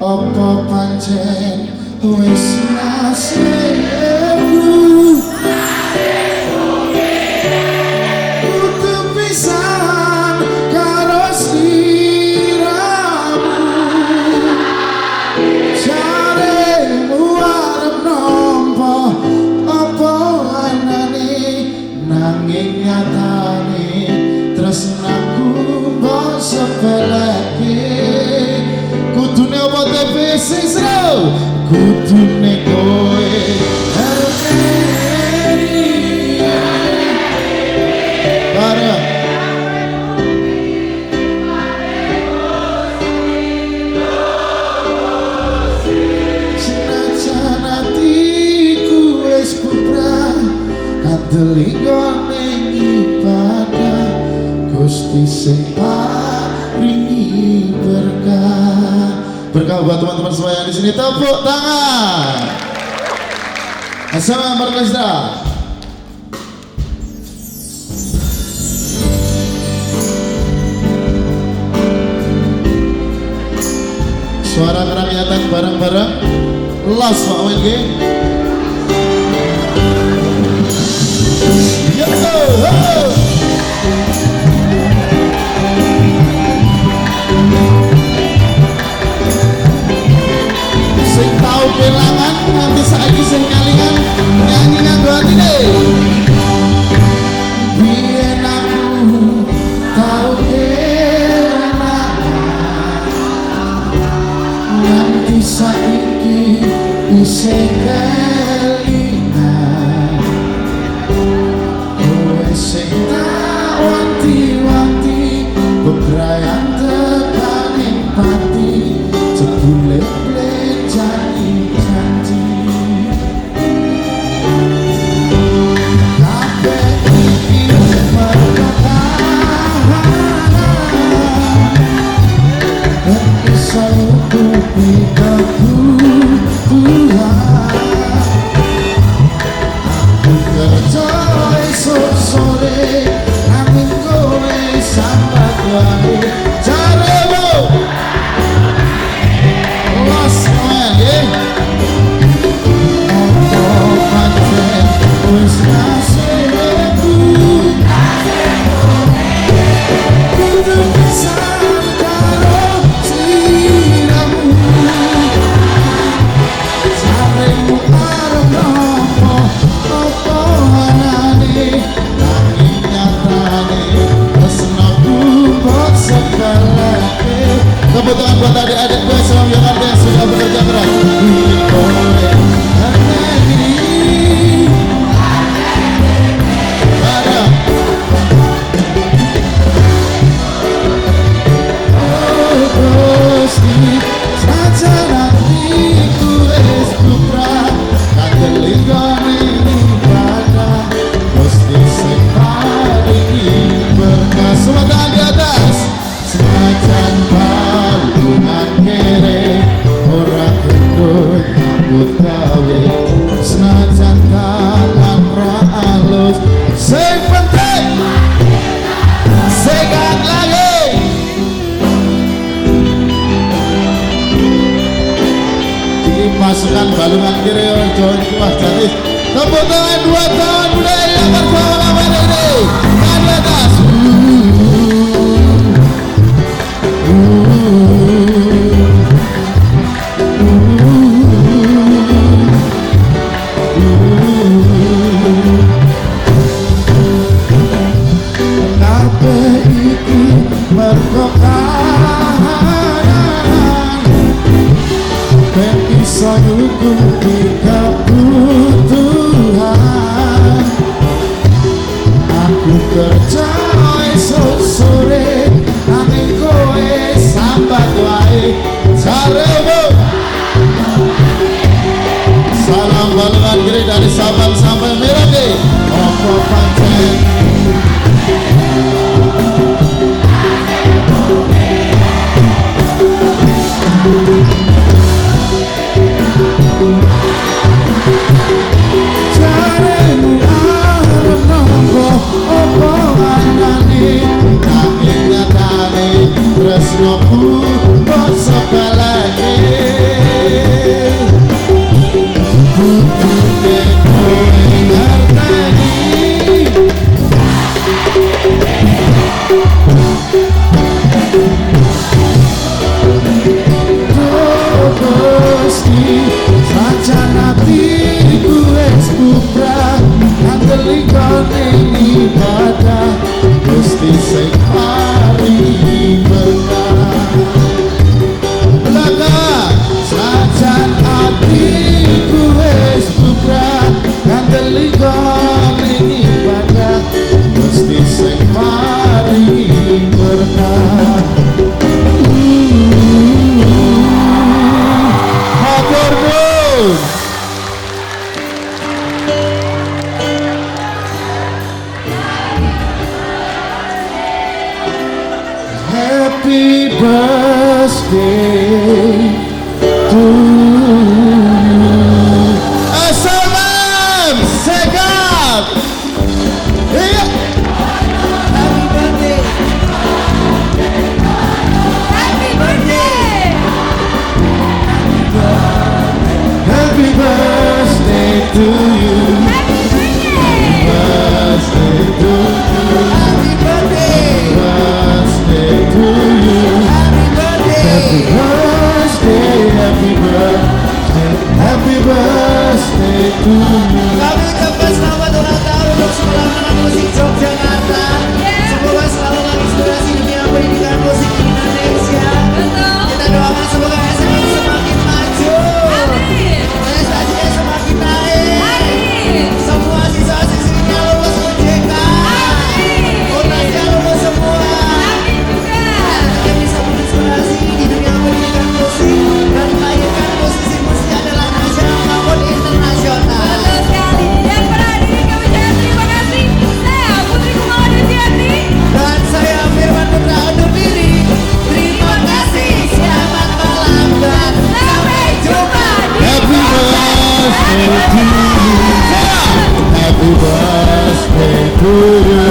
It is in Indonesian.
Opo pancen wis nasi telinga nengi pada Gusti sing paringi berkah. Berkah buat teman-teman semua yang di sini. Tepuk tangan. Assalamualaikum warahmatullahi wabarakatuh. suara kerakyatan bareng-bareng las, Pak Wengi Yo. bilangan nanti saiki sing kalingan nyanyi nganggo atine biyen aku tau enak nanti saiki isih vou dar uma. pasukan balungan kiri oh, Jawa Kuah Jatis tepuk tangan dua tahun budaya bersama Bapak ini. your home. Boom! birthday to you. Happy birthday to you.